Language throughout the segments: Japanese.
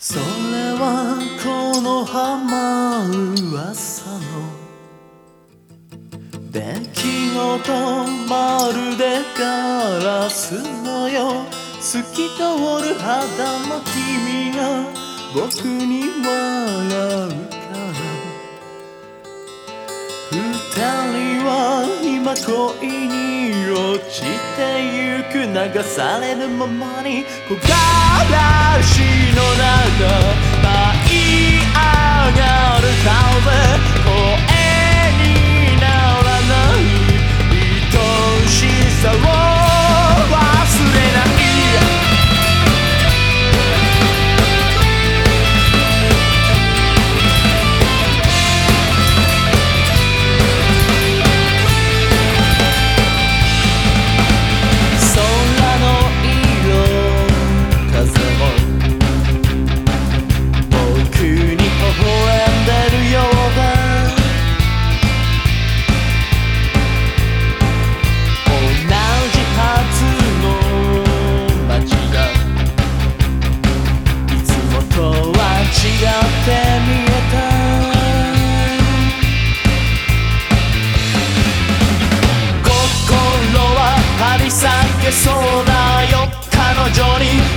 それはこの浜噂の出来事まるでガラスのよ透き通る肌の君が僕に笑うから。二人は恋に落ちてゆく流されるままに木枯らしの中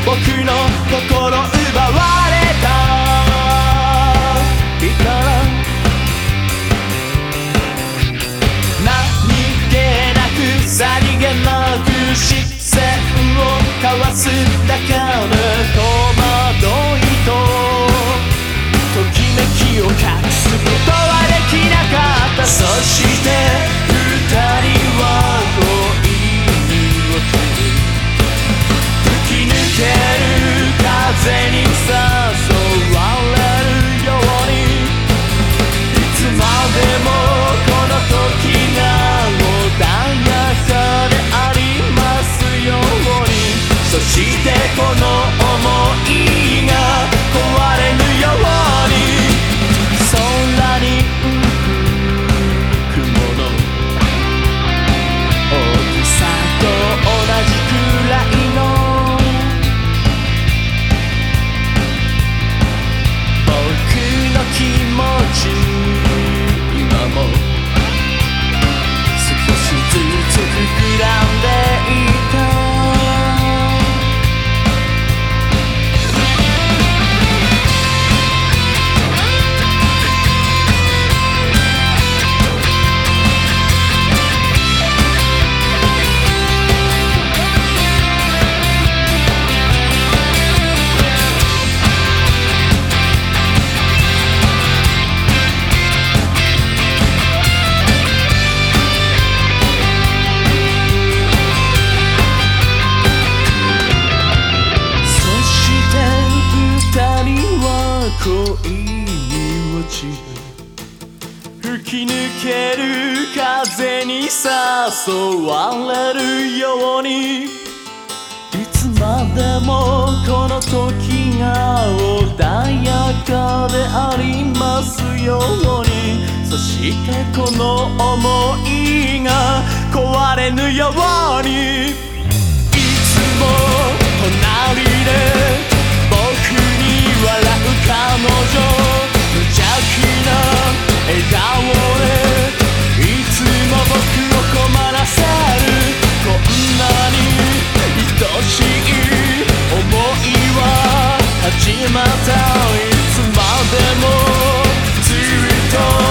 僕の心奪われた。いから何気なくさりげなく視線を交わすだけ。でける風に誘われるように。いつまでもこの時が穏やかでありますように。そしてこの想いが壊れぬように。いつも隣で僕に笑う彼女。さいつまでもずっと